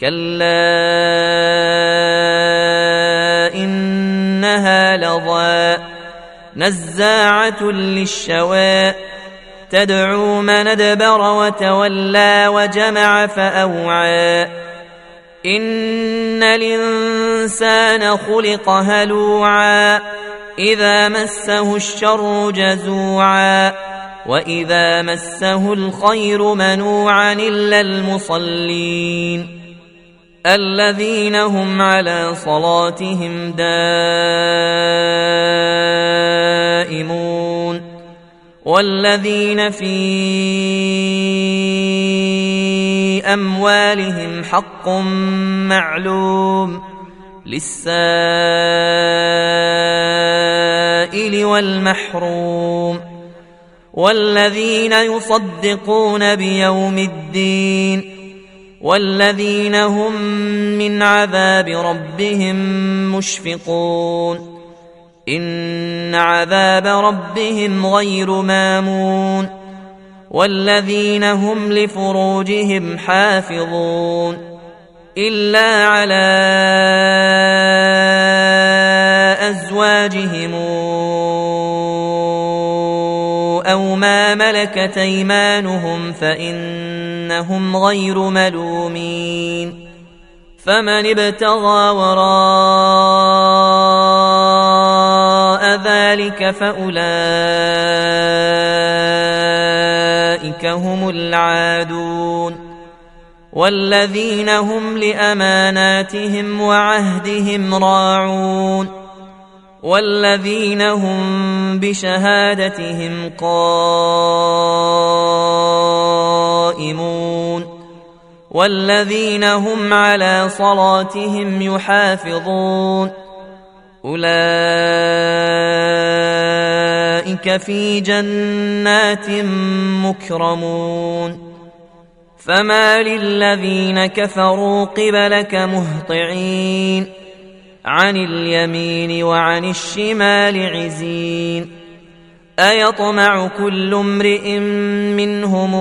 كلا إنها لظى نزاعة للشوى تدعو من ادبر وتولى وجمع فأوعى إن الإنسان خلق هلوعا إذا مسه الشر جزوعا وإذا مسه الخير منوعا إلا المصلين الذين هم على صلاتهم دائمون والذين في أموالهم حق معلوم للسائل والمحروم والذين يصدقون بيوم الدين والذين هم من عذاب ربهم مشفقون. إن عذاب ربهم غير مامون. والذين هم لفروجهم حافظون. إلا على أزواجهم أو ما ملكت أيمانهم فانهم غير ملومين فمن ابتغى وراء ذلك فأولئك هم العادون والذين هم لأماناتهم وعهدهم راعون والذين هم بشهادتهم قائمون والذين هم على صلاتهم يحافظون. أولئك في جنات مكرمون. فما للذين كفروا قبلك مهطعين. عن اليمين وعن الشمال عزين. أيطمع كل امرئ منهم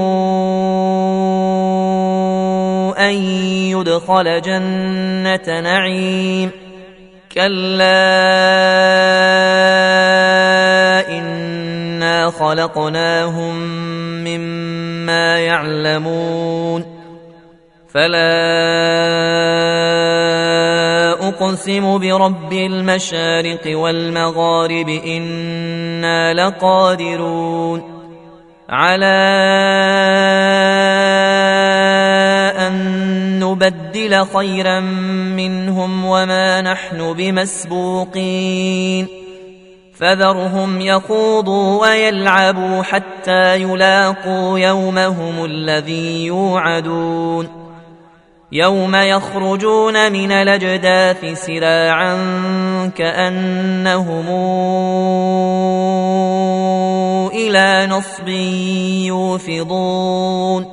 أن يدخل جنة نعيم. كلا إنا خلقناهم مما يعلمون. فلا أقسم برب المشارق والمغارب إنا لقادرون. على نبدل خيرا منهم وما نحن بمسبوقين. فذرهم يخوضوا ويلعبوا حتى يلاقوا يومهم الذي يوعدون. يوم يخرجون من الأجداث سراعا كأنهم إلى نصب يوفضون.